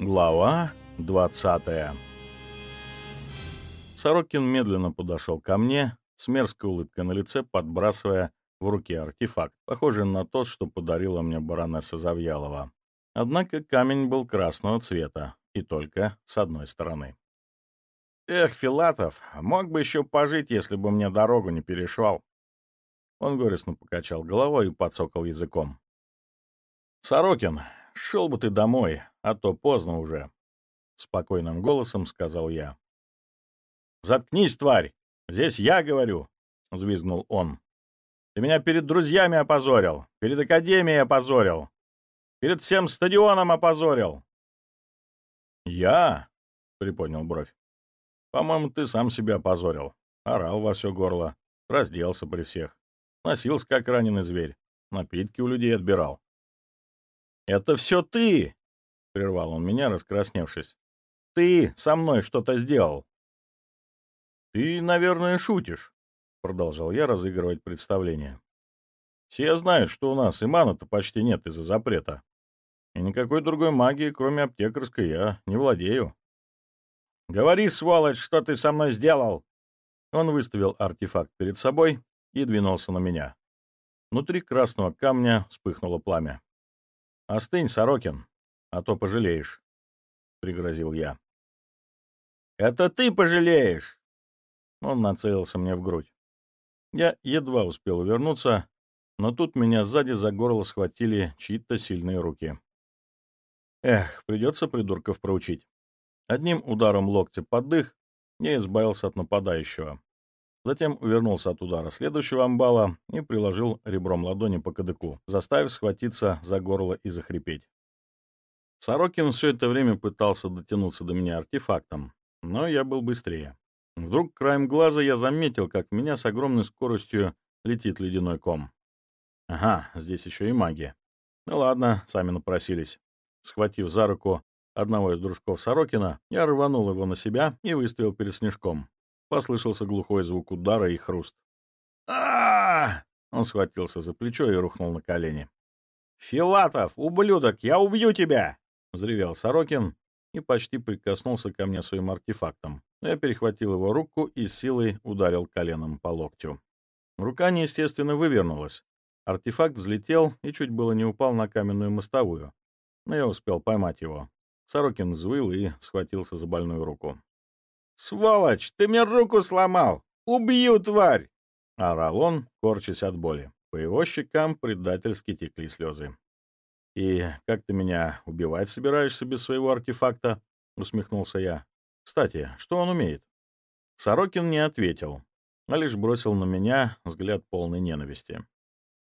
Глава 20 Сорокин медленно подошел ко мне, с мерзкой улыбкой на лице, подбрасывая в руки артефакт, похожий на тот, что подарила мне баронесса Завьялова. Однако камень был красного цвета, и только с одной стороны. «Эх, Филатов, мог бы еще пожить, если бы мне дорогу не перешел». Он горестно покачал головой и подсокал языком. «Сорокин, шел бы ты домой, а то поздно уже», — спокойным голосом сказал я. «Заткнись, тварь! Здесь я говорю!» — взвизгнул он. «Ты меня перед друзьями опозорил, перед академией опозорил, перед всем стадионом опозорил!» «Я?» — приподнял бровь. «По-моему, ты сам себя опозорил. Орал во все горло, разделся при всех, носился, как раненый зверь, напитки у людей отбирал. «Это все ты!» — прервал он меня, раскрасневшись. «Ты со мной что-то сделал!» «Ты, наверное, шутишь», — продолжал я разыгрывать представление. «Все знают, что у нас и мана-то почти нет из-за запрета. И никакой другой магии, кроме аптекарской, я не владею». «Говори, сволочь, что ты со мной сделал!» Он выставил артефакт перед собой и двинулся на меня. Внутри красного камня вспыхнуло пламя. «Остынь, Сорокин, а то пожалеешь», — пригрозил я. «Это ты пожалеешь!» Он нацелился мне в грудь. Я едва успел увернуться, но тут меня сзади за горло схватили чьи-то сильные руки. Эх, придется придурков проучить. Одним ударом локтя под дых я избавился от нападающего. Затем увернулся от удара следующего амбала и приложил ребром ладони по кадыку, заставив схватиться за горло и захрипеть. Сорокин все это время пытался дотянуться до меня артефактом, но я был быстрее. Вдруг краем глаза я заметил, как меня с огромной скоростью летит ледяной ком. Ага, здесь еще и магия. Ну ладно, сами напросились. Схватив за руку одного из дружков Сорокина, я рванул его на себя и выставил перед снежком. Послышался глухой звук удара и хруст. а Он схватился за плечо и рухнул на колени. «Филатов, ублюдок, я убью тебя!» — взревел Сорокин и почти прикоснулся ко мне своим артефактом. я перехватил его руку и силой ударил коленом по локтю. Рука неестественно вывернулась. Артефакт взлетел и чуть было не упал на каменную мостовую, но я успел поймать его. Сорокин взвыл и схватился за больную руку. «Сволочь, ты мне руку сломал! Убью, тварь!» — орал он, корчась от боли. По его щекам предательски текли слезы. «И как ты меня убивать собираешься без своего артефакта?» — усмехнулся я. «Кстати, что он умеет?» Сорокин не ответил, а лишь бросил на меня взгляд полной ненависти.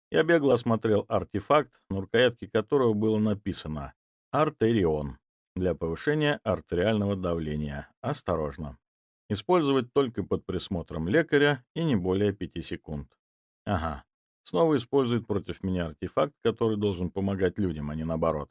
Я бегло осмотрел артефакт, на рукоятке которого было написано «Артерион» для повышения артериального давления. Осторожно. Использовать только под присмотром лекаря и не более 5 секунд. Ага, снова использует против меня артефакт, который должен помогать людям, а не наоборот.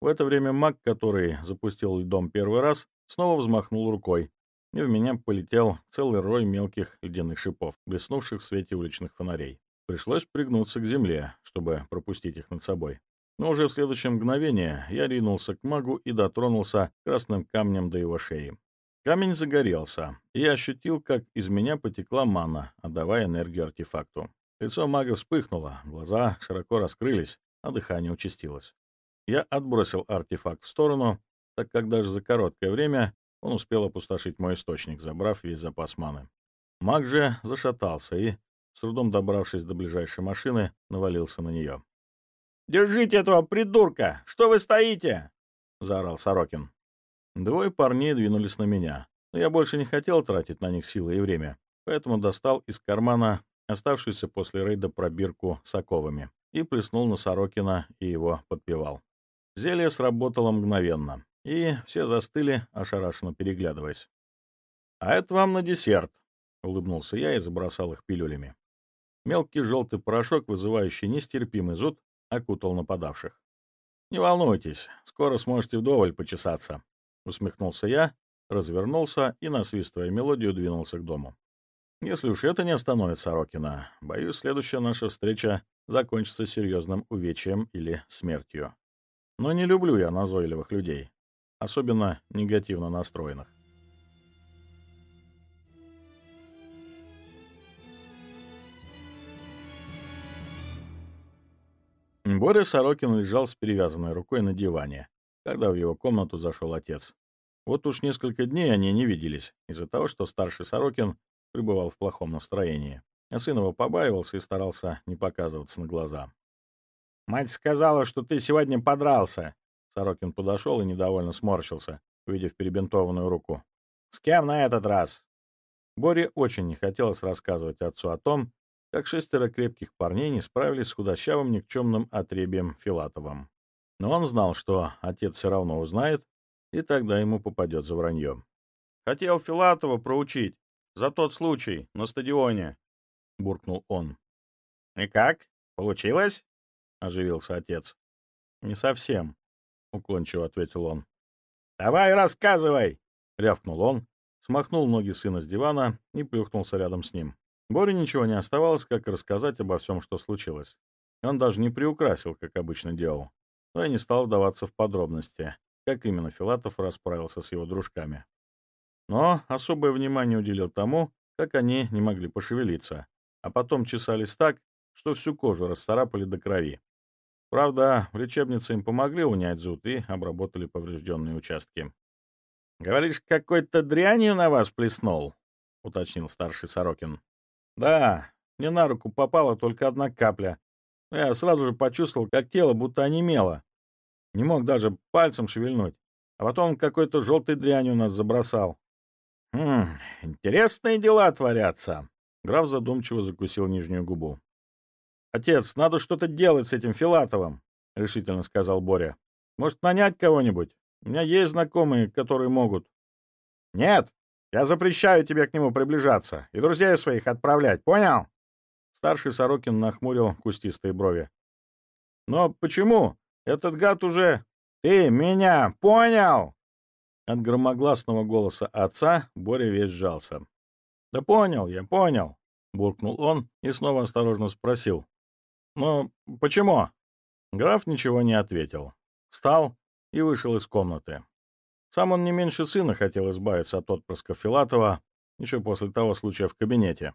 В это время маг, который запустил дом первый раз, снова взмахнул рукой, и в меня полетел целый рой мелких ледяных шипов, блеснувших в свете уличных фонарей. Пришлось пригнуться к земле, чтобы пропустить их над собой. Но уже в следующее мгновение я ринулся к магу и дотронулся красным камнем до его шеи. Камень загорелся, и я ощутил, как из меня потекла мана, отдавая энергию артефакту. Лицо мага вспыхнуло, глаза широко раскрылись, а дыхание участилось. Я отбросил артефакт в сторону, так как даже за короткое время он успел опустошить мой источник, забрав весь запас маны. Маг же зашатался и, с трудом добравшись до ближайшей машины, навалился на нее. «Держите этого придурка! Что вы стоите?» — заорал Сорокин. Двое парней двинулись на меня, но я больше не хотел тратить на них силы и время, поэтому достал из кармана оставшуюся после рейда пробирку с оковами и плеснул на Сорокина и его подпевал. Зелье сработало мгновенно, и все застыли, ошарашенно переглядываясь. «А это вам на десерт», — улыбнулся я и забросал их пилюлями. Мелкий желтый порошок, вызывающий нестерпимый зуд, окутал нападавших. «Не волнуйтесь, скоро сможете вдоволь почесаться. — усмехнулся я, развернулся и, насвистывая мелодию, двинулся к дому. Если уж это не остановит Сорокина, боюсь, следующая наша встреча закончится серьезным увечьем или смертью. Но не люблю я назойливых людей. особенно негативно настроенных. Боря Сорокин лежал с перевязанной рукой на диване, когда в его комнату зашел отец. Вот уж несколько дней они не виделись, из-за того, что старший Сорокин пребывал в плохом настроении, а сын его побаивался и старался не показываться на глаза. «Мать сказала, что ты сегодня подрался!» Сорокин подошел и недовольно сморщился, увидев перебинтованную руку. «С кем на этот раз?» Боре очень не хотелось рассказывать отцу о том, как шестеро крепких парней не справились с худощавым никчемным отребием Филатовым. Но он знал, что отец все равно узнает, и тогда ему попадет за вранье. «Хотел Филатова проучить, за тот случай, на стадионе», — буркнул он. «И как? Получилось?» — оживился отец. «Не совсем», — уклончиво ответил он. «Давай рассказывай!» — рявкнул он, смахнул ноги сына с дивана и плюхнулся рядом с ним. Боре ничего не оставалось, как рассказать обо всем, что случилось. Он даже не приукрасил, как обычно делал, но и не стал вдаваться в подробности, как именно Филатов расправился с его дружками. Но особое внимание уделил тому, как они не могли пошевелиться, а потом чесались так, что всю кожу расцарапали до крови. Правда, в лечебнице им помогли унять зуд и обработали поврежденные участки. «Говоришь, какой-то дрянью на вас плеснул?» — уточнил старший Сорокин. Да, мне на руку попала только одна капля. Я сразу же почувствовал, как тело будто онемело. Не мог даже пальцем шевельнуть. А потом какой-то желтой дрянью нас забросал. «Хм, интересные дела творятся». Граф задумчиво закусил нижнюю губу. «Отец, надо что-то делать с этим Филатовым», — решительно сказал Боря. «Может, нанять кого-нибудь? У меня есть знакомые, которые могут». «Нет, я запрещаю тебе к нему приближаться и друзей своих отправлять, понял?» Старший Сорокин нахмурил кустистые брови. «Но почему? Этот гад уже...» «Ты меня понял?» От громогласного голоса отца Боря весь сжался. «Да понял я, понял», — буркнул он и снова осторожно спросил. «Но почему?» Граф ничего не ответил. Встал и вышел из комнаты. Сам он не меньше сына хотел избавиться от отпрыска Филатова еще после того случая в кабинете.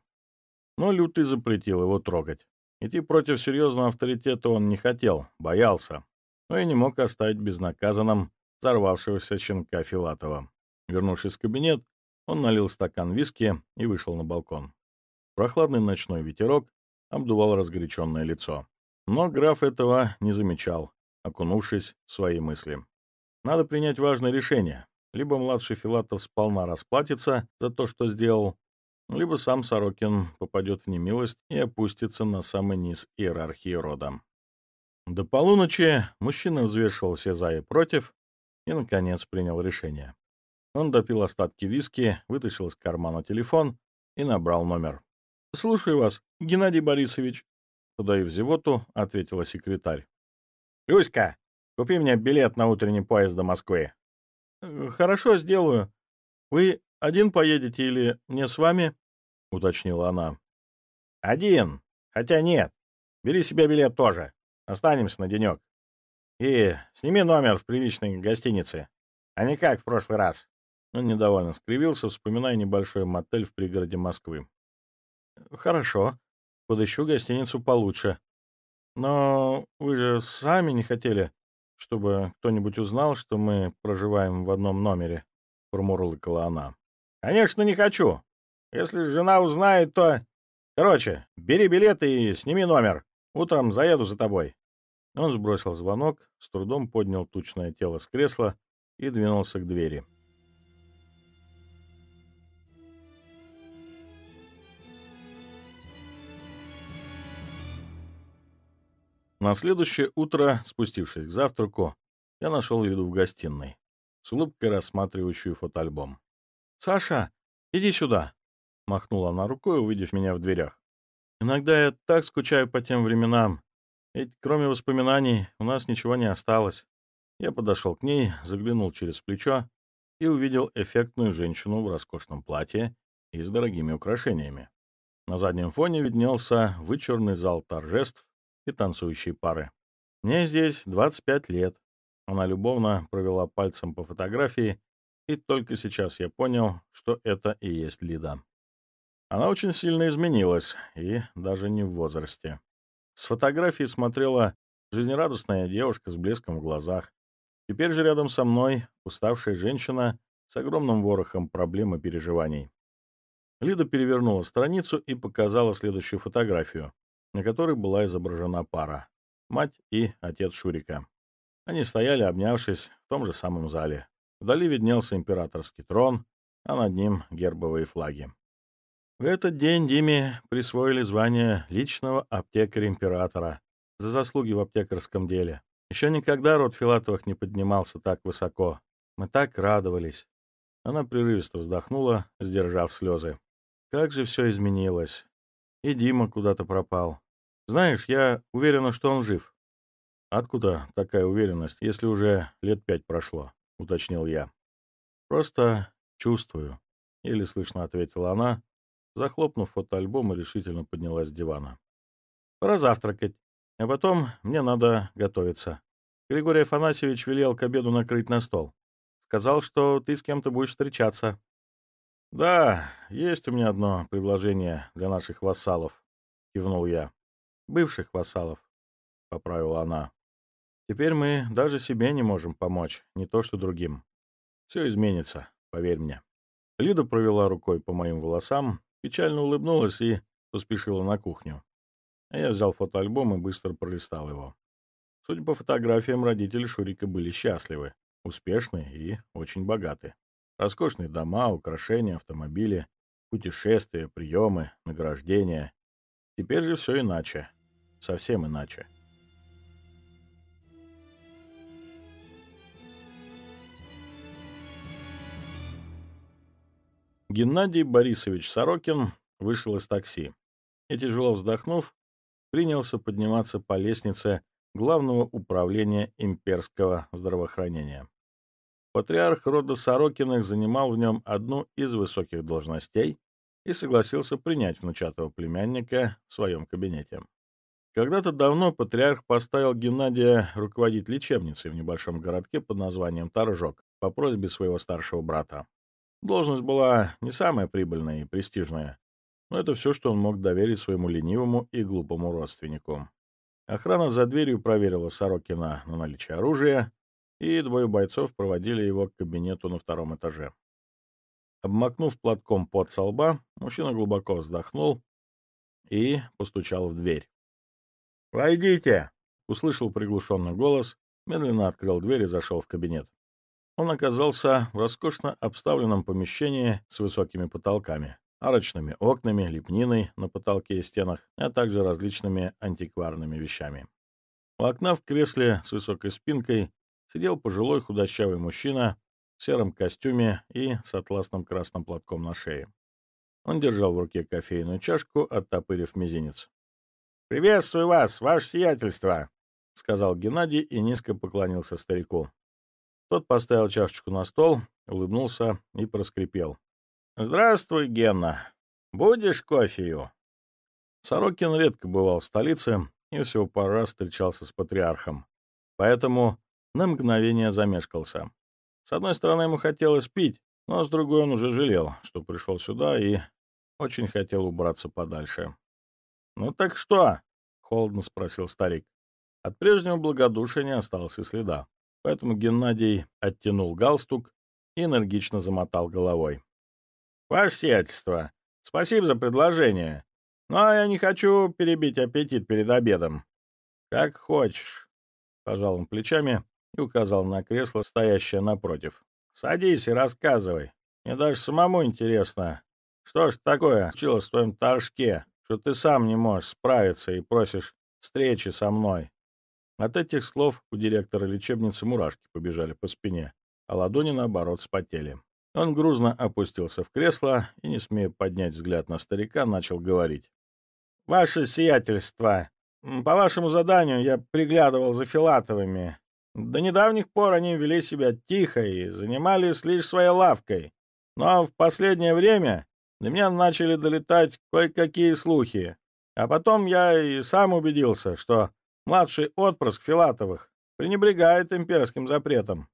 Но Лютый запретил его трогать. Идти против серьезного авторитета он не хотел, боялся, но и не мог оставить безнаказанным взорвавшегося щенка Филатова. Вернувшись в кабинет, он налил стакан виски и вышел на балкон. Прохладный ночной ветерок обдувал разгоряченное лицо. Но граф этого не замечал, окунувшись в свои мысли. Надо принять важное решение. Либо младший Филатов сполна расплатится за то, что сделал, либо сам Сорокин попадет в немилость и опустится на самый низ иерархии рода. До полуночи мужчина взвешивал все за и против и, наконец, принял решение. Он допил остатки виски, вытащил из кармана телефон и набрал номер. «Слушаю вас, Геннадий Борисович», — подаю в зевоту, ответила секретарь. «Люська, Купи мне билет на утренний поезд до Москвы. Э, хорошо, сделаю. Вы один поедете или мне с вами? Уточнила она. Один. Хотя нет. Бери себе билет тоже. Останемся на денек. И сними номер в приличной гостинице, а не как в прошлый раз. Он недовольно скривился, вспоминая небольшой мотель в пригороде Москвы. «Хорошо. Подыщу гостиницу получше. Но вы же сами не хотели чтобы кто-нибудь узнал, что мы проживаем в одном номере», — промурлыкала она. «Конечно, не хочу. Если жена узнает, то... Короче, бери билеты и сними номер. Утром заеду за тобой». Он сбросил звонок, с трудом поднял тучное тело с кресла и двинулся к двери. На следующее утро, спустившись к завтраку, я нашел еду в гостиной, с улыбкой рассматривающую фотоальбом. «Саша, иди сюда!» — махнула она рукой, увидев меня в дверях. «Иногда я так скучаю по тем временам, ведь кроме воспоминаний у нас ничего не осталось». Я подошел к ней, заглянул через плечо и увидел эффектную женщину в роскошном платье и с дорогими украшениями. На заднем фоне виднелся вычурный зал торжеств и танцующие пары. Мне здесь 25 лет. Она любовно провела пальцем по фотографии, и только сейчас я понял, что это и есть Лида. Она очень сильно изменилась, и даже не в возрасте. С фотографии смотрела жизнерадостная девушка с блеском в глазах. Теперь же рядом со мной уставшая женщина с огромным ворохом проблем и переживаний. Лида перевернула страницу и показала следующую фотографию, на которой была изображена пара — мать и отец Шурика. Они стояли, обнявшись, в том же самом зале. Вдали виднелся императорский трон, а над ним гербовые флаги. В этот день Диме присвоили звание личного аптекаря императора за заслуги в аптекарском деле. Еще никогда род Филатовых не поднимался так высоко. Мы так радовались. Она прерывисто вздохнула, сдержав слезы. Как же все изменилось. И Дима куда-то пропал. Знаешь, я уверена, что он жив. Откуда такая уверенность, если уже лет пять прошло? Уточнил я. Просто чувствую. Еле слышно ответила она, захлопнув фотоальбом и решительно поднялась с дивана. Пора завтракать. А потом мне надо готовиться. Григорий Афанасьевич велел к обеду накрыть на стол. Сказал, что ты с кем-то будешь встречаться. «Да, есть у меня одно предложение для наших вассалов», — кивнул я. «Бывших вассалов», — поправила она. «Теперь мы даже себе не можем помочь, не то что другим. Все изменится, поверь мне». Лида провела рукой по моим волосам, печально улыбнулась и поспешила на кухню. А я взял фотоальбом и быстро пролистал его. Судя по фотографиям, родители Шурика были счастливы, успешны и очень богаты. Роскошные дома, украшения, автомобили, путешествия, приемы, награждения. Теперь же все иначе. Совсем иначе. Геннадий Борисович Сорокин вышел из такси и, тяжело вздохнув, принялся подниматься по лестнице Главного управления имперского здравоохранения. Патриарх рода Сорокиных занимал в нем одну из высоких должностей и согласился принять внучатого племянника в своем кабинете. Когда-то давно патриарх поставил Геннадия руководить лечебницей в небольшом городке под названием Торжок по просьбе своего старшего брата. Должность была не самая прибыльная и престижная, но это все, что он мог доверить своему ленивому и глупому родственнику. Охрана за дверью проверила Сорокина на наличие оружия, и двое бойцов проводили его к кабинету на втором этаже. Обмакнув платком под со лба, мужчина глубоко вздохнул и постучал в дверь. «Войдите!» — услышал приглушенный голос, медленно открыл дверь и зашел в кабинет. Он оказался в роскошно обставленном помещении с высокими потолками, арочными окнами, лепниной на потолке и стенах, а также различными антикварными вещами. У окна в кресле с высокой спинкой сидел пожилой худощавый мужчина в сером костюме и с атласным красным платком на шее. Он держал в руке кофейную чашку, оттопырив мизинец. «Приветствую вас, ваше сиятельство!» — сказал Геннадий и низко поклонился старику. Тот поставил чашечку на стол, улыбнулся и проскрипел. «Здравствуй, Генна. Будешь кофею?» Сорокин редко бывал в столице и всего пару раз встречался с патриархом. Поэтому на мгновение замешкался. С одной стороны, ему хотелось пить, но с другой он уже жалел, что пришел сюда и очень хотел убраться подальше. «Ну так что?» — холодно спросил старик. От прежнего благодушия не осталось и следа, поэтому Геннадий оттянул галстук и энергично замотал головой. «Ваше сиятельство, спасибо за предложение, но я не хочу перебить аппетит перед обедом. Как хочешь», — пожал он плечами и указал на кресло, стоящее напротив. «Садись и рассказывай. Мне даже самому интересно, что ж такое случилось в твоем торжке, что ты сам не можешь справиться и просишь встречи со мной». От этих слов у директора лечебницы мурашки побежали по спине, а ладони, наоборот, спотели. Он грузно опустился в кресло и, не смея поднять взгляд на старика, начал говорить. «Ваше сиятельство, по вашему заданию я приглядывал за Филатовыми. До недавних пор они вели себя тихо и занимались лишь своей лавкой. Но в последнее время до меня начали долетать кое-какие слухи. А потом я и сам убедился, что младший отпрыск Филатовых пренебрегает имперским запретом.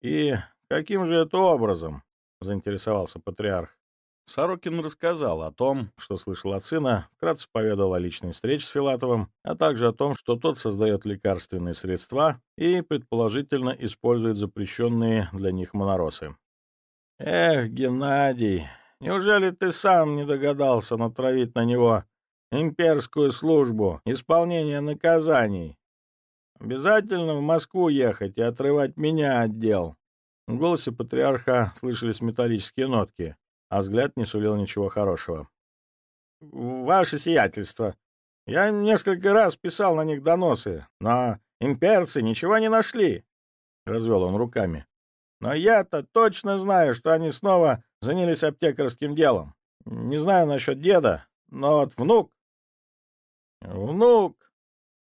И каким же это образом? — заинтересовался патриарх. Сорокин рассказал о том, что слышал от сына, вкратце поведал о личной встрече с Филатовым, а также о том, что тот создает лекарственные средства и, предположительно, использует запрещенные для них моноросы. «Эх, Геннадий, неужели ты сам не догадался натравить на него имперскую службу, исполнение наказаний? Обязательно в Москву ехать и отрывать меня от дел?» В голосе патриарха слышались металлические нотки а взгляд не сулил ничего хорошего. «Ваше сиятельство, я несколько раз писал на них доносы, но имперцы ничего не нашли», — развел он руками. «Но я-то точно знаю, что они снова занялись аптекарским делом. Не знаю насчет деда, но вот внук...» «Внук?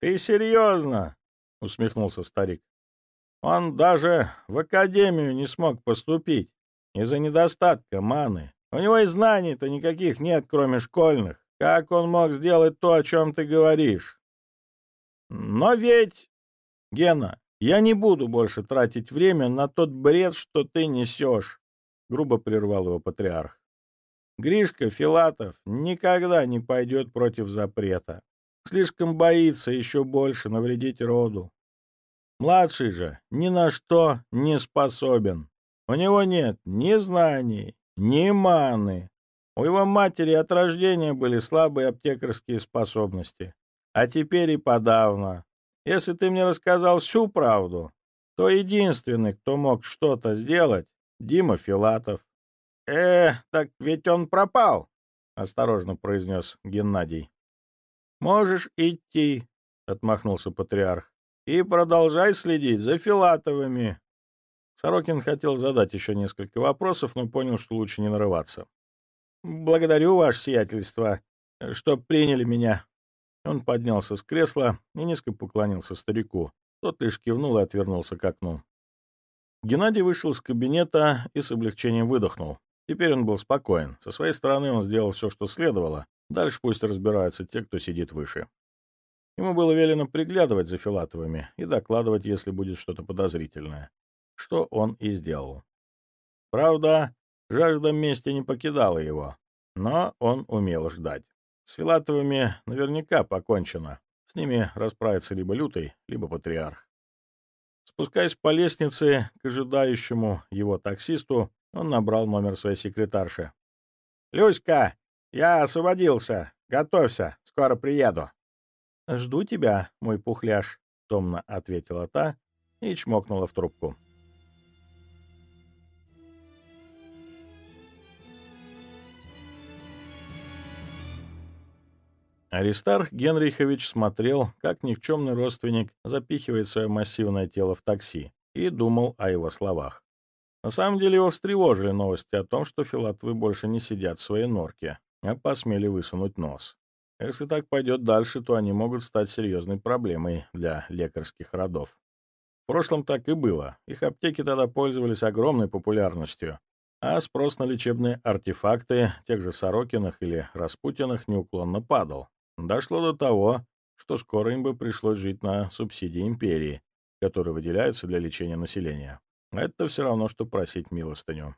Ты серьезно?» — усмехнулся старик. «Он даже в академию не смог поступить из-за недостатка маны. У него и знаний-то никаких нет, кроме школьных. Как он мог сделать то, о чем ты говоришь? Но ведь... Гена, я не буду больше тратить время на тот бред, что ты несешь, — грубо прервал его патриарх. Гришка Филатов никогда не пойдет против запрета. Слишком боится еще больше навредить роду. Младший же ни на что не способен. У него нет ни знаний, ни маны. У его матери от рождения были слабые аптекарские способности. А теперь и подавно. Если ты мне рассказал всю правду, то единственный, кто мог что-то сделать, Дима Филатов. — Э, так ведь он пропал, — осторожно произнес Геннадий. — Можешь идти, — отмахнулся патриарх, — и продолжай следить за Филатовыми. Сорокин хотел задать еще несколько вопросов, но понял, что лучше не нарываться. «Благодарю, ваше сиятельство, что приняли меня». Он поднялся с кресла и низко поклонился старику. Тот лишь кивнул и отвернулся к окну. Геннадий вышел из кабинета и с облегчением выдохнул. Теперь он был спокоен. Со своей стороны он сделал все, что следовало. Дальше пусть разбираются те, кто сидит выше. Ему было велено приглядывать за Филатовыми и докладывать, если будет что-то подозрительное что он и сделал. Правда, жажда мести не покидала его, но он умел ждать. С Филатовыми наверняка покончено. С ними расправится либо Лютый, либо Патриарх. Спускаясь по лестнице к ожидающему его таксисту, он набрал номер своей секретарши. «Люська, я освободился. Готовься, скоро приеду». «Жду тебя, мой пухляш», — томно ответила та и чмокнула в трубку. Аристарх Генрихович смотрел, как никчемный родственник запихивает свое массивное тело в такси, и думал о его словах. На самом деле его встревожили новости о том, что Филатовы больше не сидят в своей норке, а посмели высунуть нос. Если так пойдет дальше, то они могут стать серьезной проблемой для лекарских родов. В прошлом так и было. Их аптеки тогда пользовались огромной популярностью, а спрос на лечебные артефакты тех же Сорокиных или Распутиных неуклонно падал. Дошло до того, что скоро им бы пришлось жить на субсидии империи, которые выделяются для лечения населения. Это все равно, что просить милостыню.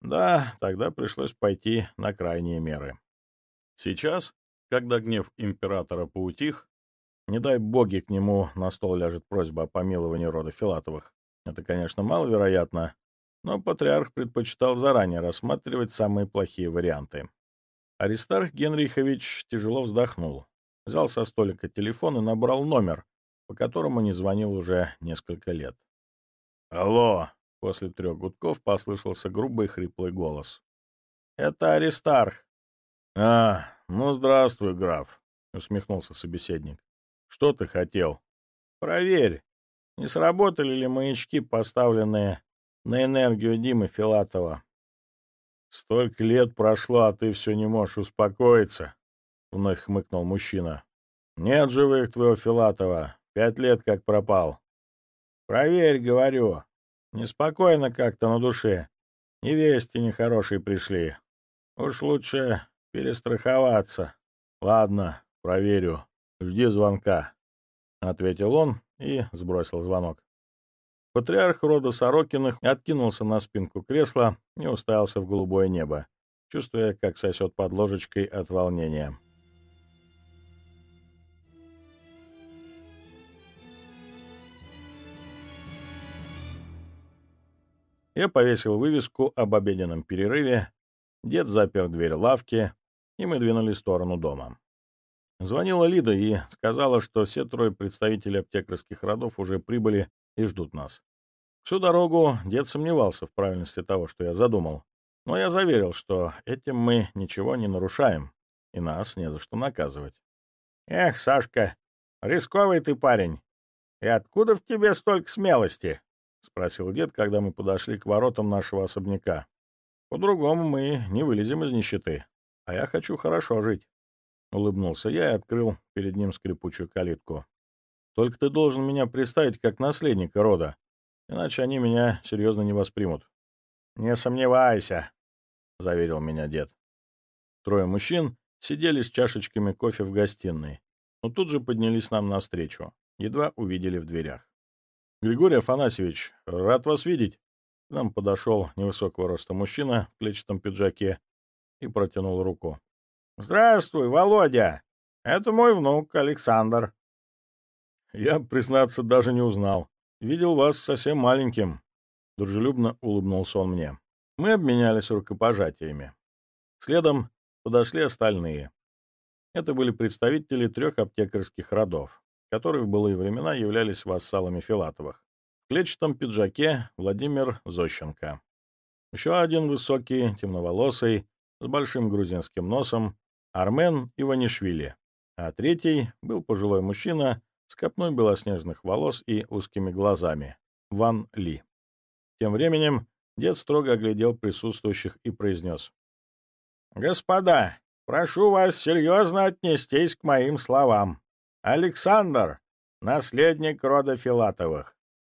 Да, тогда пришлось пойти на крайние меры. Сейчас, когда гнев императора поутих, не дай боги к нему на стол ляжет просьба о помиловании рода Филатовых. Это, конечно, маловероятно, но патриарх предпочитал заранее рассматривать самые плохие варианты. Аристарх Генрихович тяжело вздохнул, взял со столика телефон и набрал номер, по которому не звонил уже несколько лет. «Алло!» — после трех гудков послышался грубый хриплый голос. «Это Аристарх». «А, ну здравствуй, граф», — усмехнулся собеседник. «Что ты хотел?» «Проверь, не сработали ли маячки, поставленные на энергию Димы Филатова?» «Столько лет прошло, а ты все не можешь успокоиться», — вновь хмыкнул мужчина. «Нет живых твоего Филатова. Пять лет как пропал». «Проверь, говорю. Неспокойно как-то на душе. Невесте нехорошие пришли. Уж лучше перестраховаться». «Ладно, проверю. Жди звонка», — ответил он и сбросил звонок. Патриарх рода Сорокиных откинулся на спинку кресла и уставился в голубое небо, чувствуя, как сосет под ложечкой от волнения. Я повесил вывеску об обеденном перерыве, дед запер дверь лавки, и мы двинулись в сторону дома. Звонила Лида и сказала, что все трое представителей аптекарских родов уже прибыли и ждут нас. Всю дорогу дед сомневался в правильности того, что я задумал, но я заверил, что этим мы ничего не нарушаем, и нас не за что наказывать. «Эх, Сашка, рисковый ты парень. И откуда в тебе столько смелости?» — спросил дед, когда мы подошли к воротам нашего особняка. «По-другому мы не вылезем из нищеты, а я хочу хорошо жить». — улыбнулся я и открыл перед ним скрипучую калитку. «Только ты должен меня представить как наследника рода, иначе они меня серьезно не воспримут». «Не сомневайся», — заверил меня дед. Трое мужчин сидели с чашечками кофе в гостиной, но тут же поднялись нам навстречу, едва увидели в дверях. «Григорий Афанасьевич, рад вас видеть!» К нам подошел невысокого роста мужчина в клетчатом пиджаке и протянул руку. «Здравствуй, Володя! Это мой внук Александр». «Я, признаться, даже не узнал. Видел вас совсем маленьким». Дружелюбно улыбнулся он мне. Мы обменялись рукопожатиями. Следом подошли остальные. Это были представители трех аптекарских родов, которые в былые времена являлись вассалами Филатовых. В клетчатом пиджаке Владимир Зощенко. Еще один высокий, темноволосый, с большим грузинским носом, Армен Иванишвили, а третий был пожилой мужчина с копной белоснежных волос и узкими глазами, Ван Ли. Тем временем дед строго оглядел присутствующих и произнес. «Господа, прошу вас серьезно отнестись к моим словам. Александр — наследник рода Филатовых.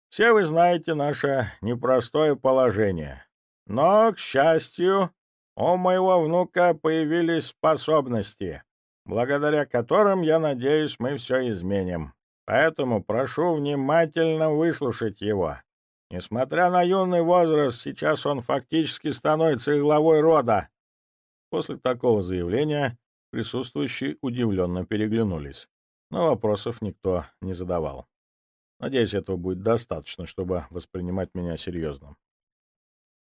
Все вы знаете наше непростое положение. Но, к счастью, у моего внука появились способности, благодаря которым, я надеюсь, мы все изменим. Поэтому прошу внимательно выслушать его. Несмотря на юный возраст, сейчас он фактически становится главой рода. После такого заявления присутствующие удивленно переглянулись, но вопросов никто не задавал. Надеюсь, этого будет достаточно, чтобы воспринимать меня серьезно.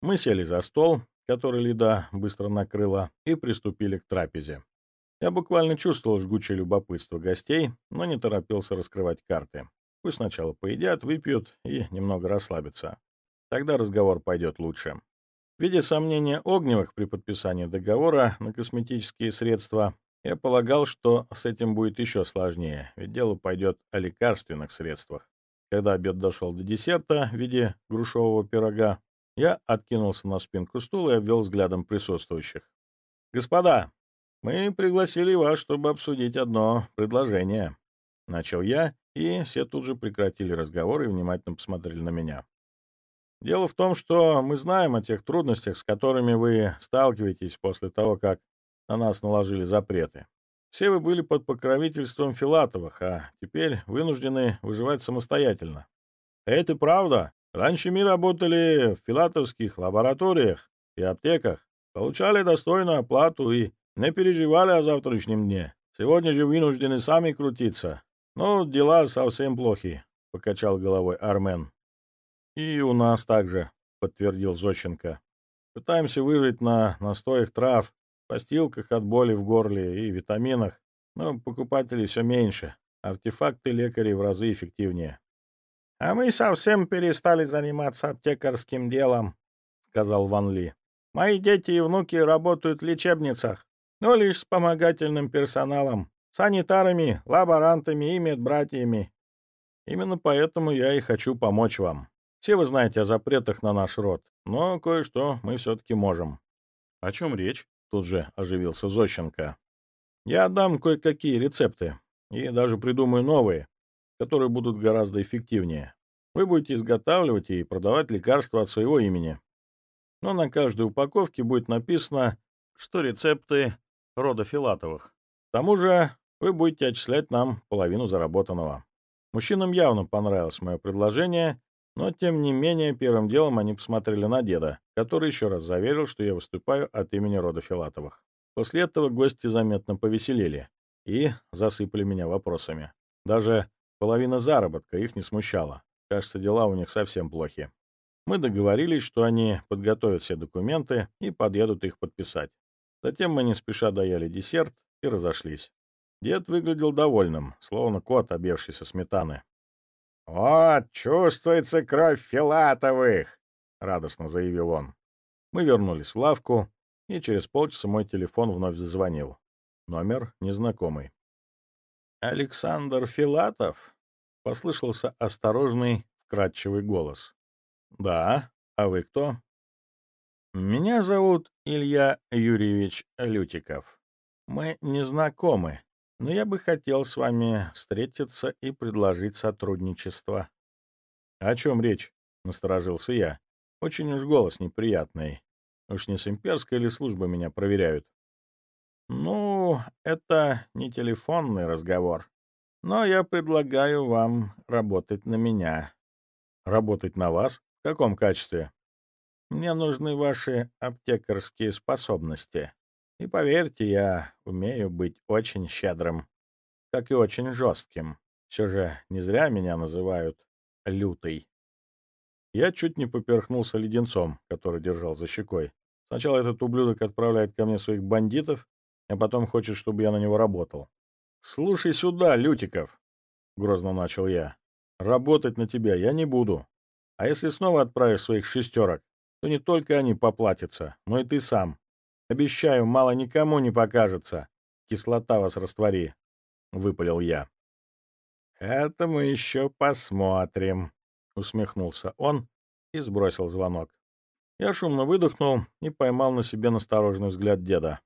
Мы сели за стол, который Лида быстро накрыла, и приступили к трапезе. Я буквально чувствовал жгучее любопытство гостей, но не торопился раскрывать карты. Пусть сначала поедят, выпьют и немного расслабятся. Тогда разговор пойдет лучше. Видя сомнения Огневых при подписании договора на косметические средства, я полагал, что с этим будет еще сложнее, ведь дело пойдет о лекарственных средствах. Когда обед дошел до десерта в виде грушевого пирога, я откинулся на спинку стула и обвел взглядом присутствующих. «Господа, мы пригласили вас, чтобы обсудить одно предложение». Начал я, и все тут же прекратили разговор и внимательно посмотрели на меня. Дело в том, что мы знаем о тех трудностях, с которыми вы сталкиваетесь после того, как на нас наложили запреты. Все вы были под покровительством Филатовых, а теперь вынуждены выживать самостоятельно. Это правда, Раньше мы работали в филатовских лабораториях и аптеках, получали достойную оплату и не переживали о завтрашнем дне. Сегодня же вынуждены сами крутиться. Но дела совсем плохи, — покачал головой Армен. — И у нас также, — подтвердил Зощенко. Пытаемся выжить на настоях трав, постилках от боли в горле и витаминах, но покупателей все меньше. Артефакты лекарей в разы эффективнее. «А мы совсем перестали заниматься аптекарским делом», — сказал Ван Ли. «Мои дети и внуки работают в лечебницах, но лишь с помогательным персоналом, санитарами, лаборантами и медбратьями. Именно поэтому я и хочу помочь вам. Все вы знаете о запретах на наш род, но кое-что мы все-таки можем». «О чем речь?» — тут же оживился Зощенко. «Я отдам кое-какие рецепты и даже придумаю новые, которые будут гораздо эффективнее. Вы будете изготавливать и продавать лекарства от своего имени. Но на каждой упаковке будет написано, что рецепты рода Филатовых. К тому же вы будете отчислять нам половину заработанного. Мужчинам явно понравилось мое предложение, Но, тем не менее, первым делом они посмотрели на деда, который еще раз заверил, что я выступаю от имени рода Филатовых. После этого гости заметно повеселели и засыпали меня вопросами. Даже половина заработка их не смущала. Кажется, дела у них совсем плохи. Мы договорились, что они подготовят все документы и подъедут их подписать. Затем мы не спеша доели десерт и разошлись. Дед выглядел довольным, словно кот, объевшийся сметаны. «Вот, чувствуется кровь Филатовых!» — радостно заявил он. Мы вернулись в лавку, и через полчаса мой телефон вновь зазвонил. Номер незнакомый. «Александр Филатов?» — послышался осторожный, вкрадчивый голос. «Да, а вы кто?» «Меня зовут Илья Юрьевич Лютиков. Мы не знакомы, но я бы хотел с вами встретиться и предложить сотрудничество». «О чем речь?» — насторожился я. «Очень уж голос неприятный. Уж не с имперской или службы меня проверяют?» «Ну, это не телефонный разговор, но я предлагаю вам работать на меня». «Работать на вас? В каком качестве?» «Мне нужны ваши аптекарские способности». И поверьте, я умею быть очень щедрым, как и очень жестким. Все же не зря меня называют лютый. Я чуть не поперхнулся леденцом, который держал за щекой. Сначала этот ублюдок отправляет ко мне своих бандитов, а потом хочет, чтобы я на него работал. «Слушай сюда, Лютиков!» — грозно начал я. «Работать на тебя я не буду. А если снова отправишь своих шестерок, то не только они поплатятся, но и ты сам. Обещаю, мало никому не покажется. Кислота вас раствори, — выпалил я. «Это мы еще посмотрим», — усмехнулся он и сбросил звонок. Я шумно выдохнул и поймал на себе настороженный взгляд деда.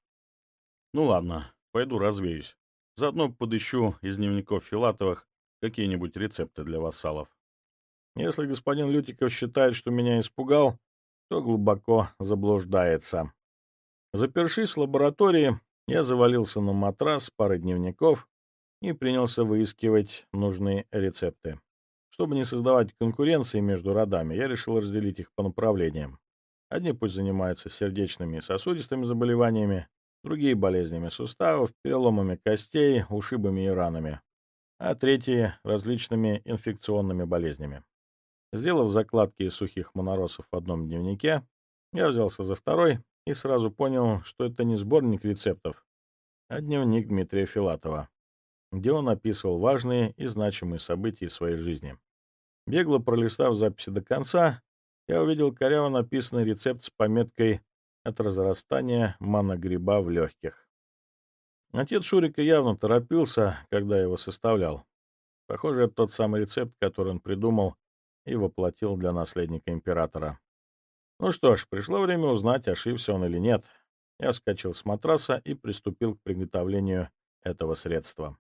«Ну ладно, пойду развеюсь. Заодно подыщу из дневников Филатовых какие-нибудь рецепты для вассалов. Если господин Лютиков считает, что меня испугал, то глубоко заблуждается. Запершись в лаборатории, я завалился на матрас парой дневников и принялся выискивать нужные рецепты. Чтобы не создавать конкуренции между родами, я решил разделить их по направлениям. Одни пусть занимаются сердечными и сосудистыми заболеваниями, другие — болезнями суставов, переломами костей, ушибами и ранами, а третьи — различными инфекционными болезнями. Сделав закладки из сухих моноросов в одном дневнике, я взялся за второй и сразу понял, что это не сборник рецептов, а дневник Дмитрия Филатова, где он описывал важные и значимые события своей жизни. Бегло пролистав записи до конца, я увидел коряво написанный рецепт с пометкой «От разрастания моногриба в легких». Отец Шурика явно торопился, когда его составлял. Похоже, это тот самый рецепт, который он придумал и воплотил для наследника императора. Ну что ж, пришло время узнать, ошибся он или нет. Я скачал с матраса и приступил к приготовлению этого средства.